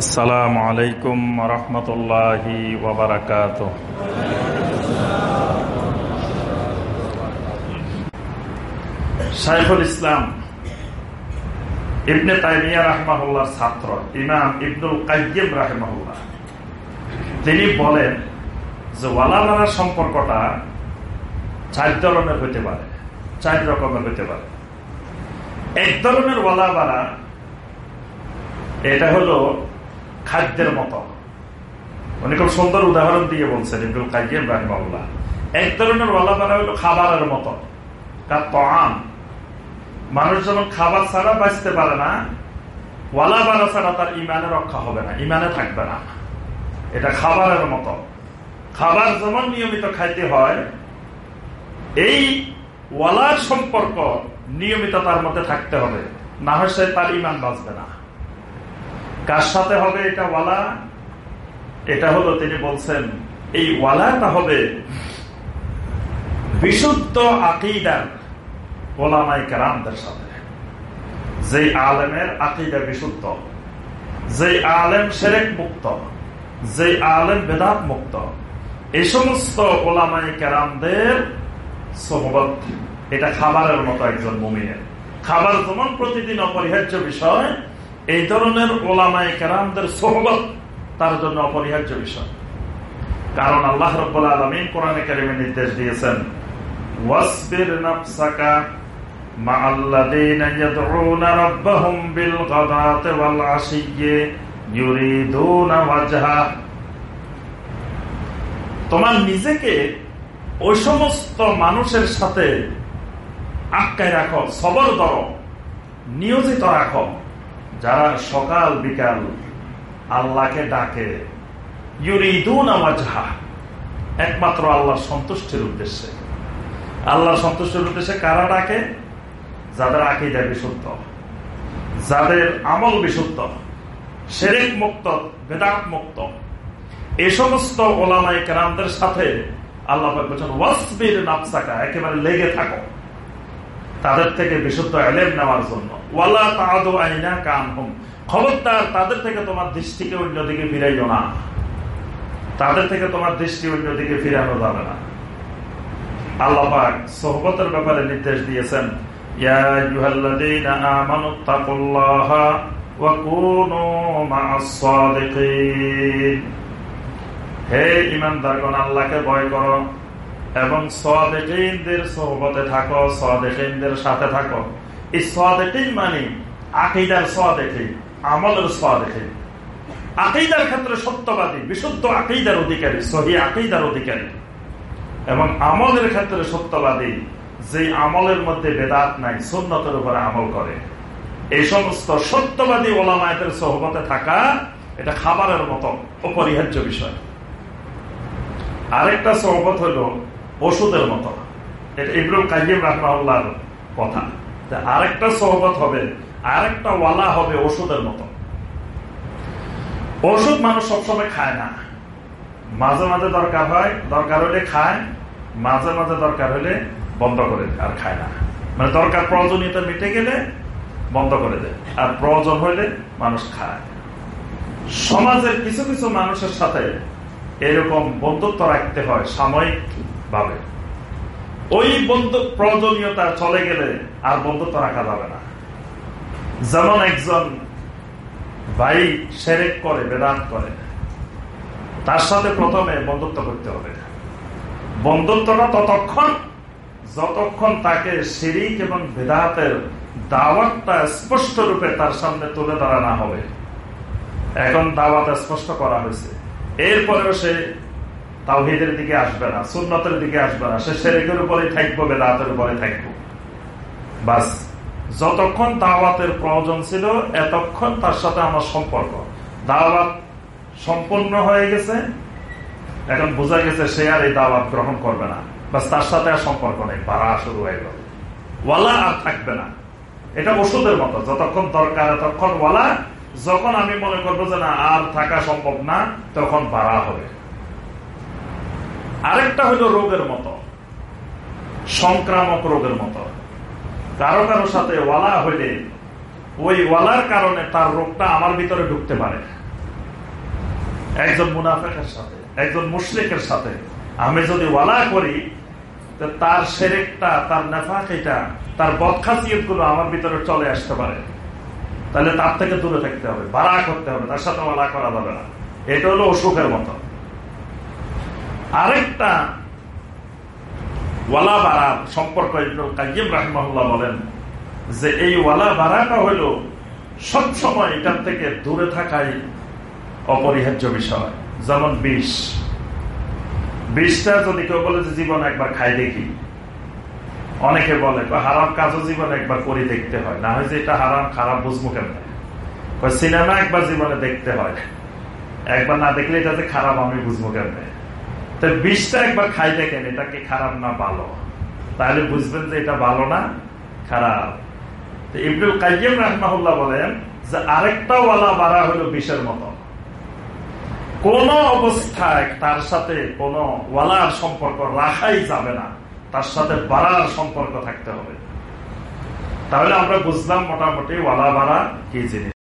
আসসালামু আলাইকুম রহমতুল্লাহি ওবরাকাত শাইখুল ইসলাম ইবনে তাইমিয়া রাহমাহুল্লাহ ছাত্র, ইমাম ইবনুল কাইম রাহমাহুল্লাহ। তিনি বলেন যে ওয়ালামারার সম্পর্কটা চার ধরনের হইতে পারে, চার রকমের হইতে পারে। এক ধরনের ওয়ালাবারা এটা হলো খাদ্যের মতো। উনি খুব সুন্দর উদাহরণ দিয়ে বলছেন, ইবনুল কাইম রাহমাহুল্লাহ। এক ধরনের ওয়ালাবারা হলো খাবারের মতো। তার আম মানুষ যেমন খাবার ছাড়া বাঁচতে পারে না, ওয়ালা বানা ছাড়া তার ইমানে রক্ষা হবে না, ইমানে থাকবে না। এটা খাবারের মতো। খাবার যেমন নিয়মিত খাইতে হয়, এই ওয়ালার সম্পর্ক নিয়মিত তার মধ্যে থাকতে হবে। না হয় সে তার ইমান বাঁচবে না। কার সাথে হবে এটা ওয়ালা? এটা হলো তিনি বলছেন, এই ওয়ালাটা হবে বিশুদ্ধ আকিদার ওলামাই কেরামদের সাথে। যে আলেমের আকিদা বিশুদ্ধ যে আলেম সেরেক মুক্ত যে আলেম বেদাত মুক্ত, এই সমস্ত ওলামাই কেরামদের সোহবত। এটা খাবারের মতো একজন মুমিনের। খাবার যেমন প্রতিদিন অপরিহার্য বিষয় এই ধরনের ওলামায় কেরামদের সহবত তার জন্য অপরিহার্য বিষয়। কারণ আল্লাহ রব্বুল আলমী কোরআন একাডেমি নির্দেশ দিয়েছেন তোমার নিজেকে ওই সমস্ত মানুষের সাথে আটকায় রাখো, সবর ধরো, নিয়োজিত রাখো। যারা সকাল বিকাল আল্লাহকে ডাকে একমাত্র আল্লাহর সন্তুষ্টির উদ্দেশ্যে। আল্লাহ সন্তুষ্টির উদ্দেশ্যে কারা ডাকে? যাদের আকিদা বিশুদ্ধ, যাদের আমল বিশুদ্ধ, শেরেক মুক্ত, বেদাত মুক্ত। এই সমস্ত ওলামাই কেরামদের সাথে আল্লাহ বলছেন, ওয়াসবির নাপসাকা একেবারে লেগে থাকো। তাদের থেকে বিশুদ্ধ এলেম নেওয়ার জন্য। ওয়ালা তাহাদু আইনা কান হোম খবরদার, তাদের থেকে তোমার দৃষ্টিকে অন্যদিকে ফিরাইল না। তাদের থেকে তোমার দৃষ্টি অন্যদিকে ফিরানো যাবে না। আল্লাহাক সোহবতের ব্যাপারে নির্দেশ দিয়েছেন হে ইমানদারগণ আল্লাহকে ভয় করো। এবং সদেকিনদের সোহবতে থাকো, সদেকিনদের সাথে থাকো। এই সদেকিন মানে আকিদার সদেকি আমলের সদেকি আকিদার ক্ষেত্রে সত্যবাদী, বিশুদ্ধ আকিদার অধিকারী, সহি আকিদার অধিকারী। এবং আমলের ক্ষেত্রে সত্যবাদী, যে আমলের মধ্যে বেদাত নাই, সুন্নতের উপরে আমল করে। এই সমস্ত সত্যবাদী ওলামায়তের সহমতে থাকা, এটা খাবারের মতো অপরিহার্য বিষয়। আরেকটা সহমত হল ওষুধের মতো এটা ইব্রুল কাজিম রাহমাউল্লাহর কথা। আরেকটা সহমত হবে, আরেকটা ওয়ালা হবে ওষুধের মতো। ওষুধ মানুষ সবসময় খায় না। মাঝে মাঝে দরকার হয়, দরকার হলে খায়, মাঝে মাঝে দরকার হলে বন্ধ করে দেয়, আর খায় না। মানে দরকার প্রয়োজনীয়তা মিটে গেলে বন্ধ করে দেয়, আর প্রয়োজন হইলে মানুষ খায়। সমাজের কিছু কিছু মানুষের সাথে এরকম বন্ধুত্ব রাখতে হয় সাময়িক ভাবে ওই বন্ধু প্রয়োজনীয়তা চলে গেলে আর বন্ধুত্ব রাখা যাবে না। যেমন একজন ভাই সেরেক করে, বেদাত করে, তার সাথে প্রথমে বন্ধুত্ব করতে হবে। বন্ধুত্বটা ততক্ষণ, যতক্ষণ তাকে শিরিক এবং বেদাতের দাওয়াতটা স্পষ্ট রূপে তার সামনে তুলে ধরা না হবে। এখন দাওয়াত স্পষ্ট করা হয়েছে। এরপরেও সে তাওহিদের দিকে আসবে না, সুন্নতের দিকে আসবে না। সে শেরিকের উপরে থাকব, বেদাতের উপরে থাকব। বাস, যতক্ষণ দাওয়াতের প্রয়োজন ছিল, এতক্ষণ তার সাথে আমার সম্পর্ক। দাওয়াত সম্পূর্ণ হয়ে গেছে, এখন বোঝা গেছে সে আর এই দাওয়াত গ্রহণ করবে না। বাস তার সাথে আর সম্পর্ক নেই, বাড়া শুরু হয়ে গেল। ওয়ালা আর থাকবে না। এটা ওষুধের মতো, যতক্ষণ দরকার ততক্ষণ ওয়ালা। যখন আমি মনে করব যে না, আর থাকা সম্ভব না, তখন বাড়া হবে। আরেকটা হলো রোগের মতো, সংক্রামক রোগের মতো। কারও কারও সাথে ওয়ালা হইলে ওই ওয়ালার কারণে তার রোগটা আমার ভিতরে ঢুকতে পারে একজন মুনাফেকের সাথে, একজন মুশরিকের সাথে আমি যদি ওয়ালা করি তার সেরেকটা, তার নেফাক এটা তার বদখাসিয়তগুলো আমার ভিতরে চলে আসতে পারে। তাহলে তার থেকে দূরে থাকতে হবে, বাড়া করতে হবে, তার সাথে ওয়ালা করা যাবে না। এটা হলো অসুখের মতো। আরেকটা ওয়ালা বাড়ার সম্পর্ক কাইম রাহমাহুল্লাহ বলেন যে এই ওয়ালা বাড়াটা হইল সবসময় এটার থেকে দূরে থাকাই অপরিহার্য বিষয়। যেমন বিষ। বিষটা যদি কেউ বলে যে জীবন একবার খাই দেখি, অনেকে বলে হারাম কাজও জীবনে একবার করে দেখতে হয়। না হয় যে এটা হারাম, খারাপ বুঝব কেন সিনেমা একবার জীবনে দেখতে হয়। একবার না দেখলে এটা যে খারাপ আমি বুঝব কেন তো বিষটা একবার খাই দেখেন এটা কি খারাপ না ভালো? তাহলে বুঝবেন যে এটা ভালো না, খারাপ। ইবনুল কাইম রাহমাহুল্লাহ বলেন যে আরেকটা ওয়ালা বাড়া হলো বিষের মতো। কোন অবস্থায় তার সাথে কোন ওয়ালার সম্পর্ক রাখাই যাবে না, তার সাথে বাড়ার সম্পর্ক থাকতে হবে। তাহলে আমরা বুঝলাম মোটামুটি ওয়ালা বাড়া কি জিনিস।